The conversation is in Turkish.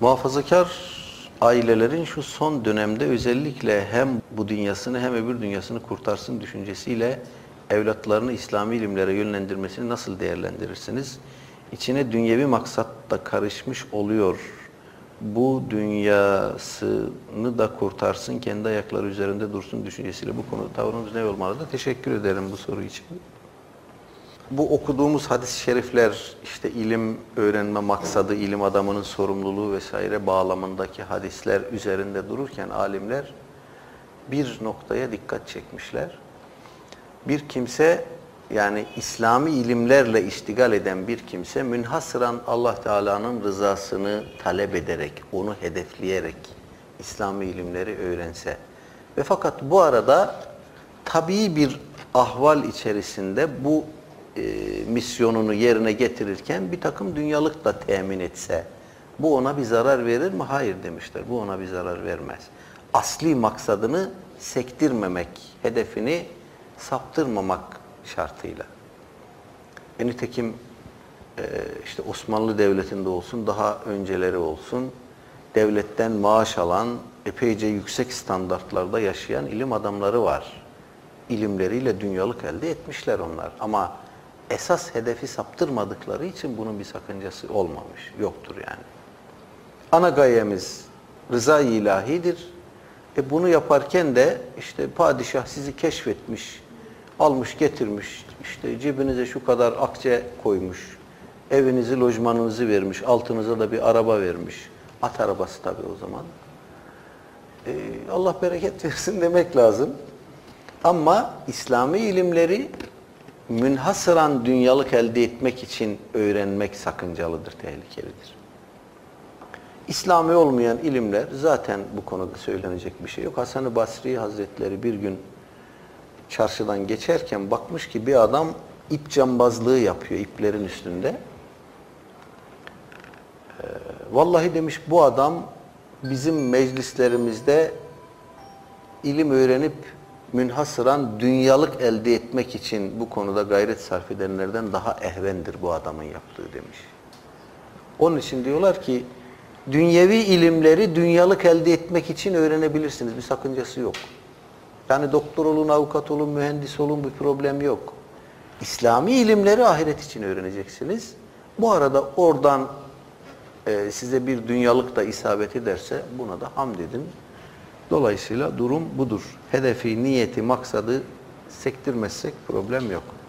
Muhafazakar ailelerin şu son dönemde özellikle hem bu dünyasını hem öbür dünyasını kurtarsın düşüncesiyle evlatlarını İslami ilimlere yönlendirmesini nasıl değerlendirirsiniz? İçine dünyevi maksat da karışmış oluyor. Bu dünyasını da kurtarsın, kendi ayakları üzerinde dursun düşüncesiyle bu konuda tavrınız ne olmalıdır? Teşekkür ederim bu soru için. Bu okuduğumuz hadis-i şerifler işte ilim öğrenme maksadı, ilim adamının sorumluluğu vesaire bağlamındaki hadisler üzerinde dururken alimler bir noktaya dikkat çekmişler. Bir kimse yani İslami ilimlerle iştigal eden bir kimse münhasıran Allah Teala'nın rızasını talep ederek, onu hedefleyerek İslami ilimleri öğrense ve fakat bu arada tabii bir ahval içerisinde bu e, misyonunu yerine getirirken bir takım dünyalık da temin etse bu ona bir zarar verir mi? Hayır demişler. Bu ona bir zarar vermez. Asli maksadını sektirmemek, hedefini saptırmamak şartıyla. E nitekim e, işte Osmanlı Devleti'nde olsun, daha önceleri olsun, devletten maaş alan, epeyce yüksek standartlarda yaşayan ilim adamları var. İlimleriyle dünyalık elde etmişler onlar. Ama esas hedefi saptırmadıkları için bunun bir sakıncası olmamış, yoktur yani. Ana gayemiz rıza ilahidir. E bunu yaparken de işte padişah sizi keşfetmiş, almış getirmiş, işte cebinize şu kadar akçe koymuş, evinizi, lojmanınızı vermiş, altınıza da bir araba vermiş. At arabası tabii o zaman. E, Allah bereket versin demek lazım. Ama İslami ilimleri münhasıran dünyalık elde etmek için öğrenmek sakıncalıdır, tehlikelidir. İslami olmayan ilimler zaten bu konuda söylenecek bir şey yok. Hasan-ı Basri Hazretleri bir gün çarşıdan geçerken bakmış ki bir adam ip cambazlığı yapıyor iplerin üstünde. Ee, vallahi demiş bu adam bizim meclislerimizde ilim öğrenip münhasıran dünyalık elde etmek için bu konuda gayret sarf edenlerden daha ehvendir bu adamın yaptığı demiş. Onun için diyorlar ki dünyevi ilimleri dünyalık elde etmek için öğrenebilirsiniz. Bir sakıncası yok. Yani doktor olun, avukat olun, mühendis olun bir problem yok. İslami ilimleri ahiret için öğreneceksiniz. Bu arada oradan e, size bir dünyalık da isabet ederse buna da hamd edin. Dolayısıyla durum budur. Hedefi, niyeti, maksadı sektirmezsek problem yok.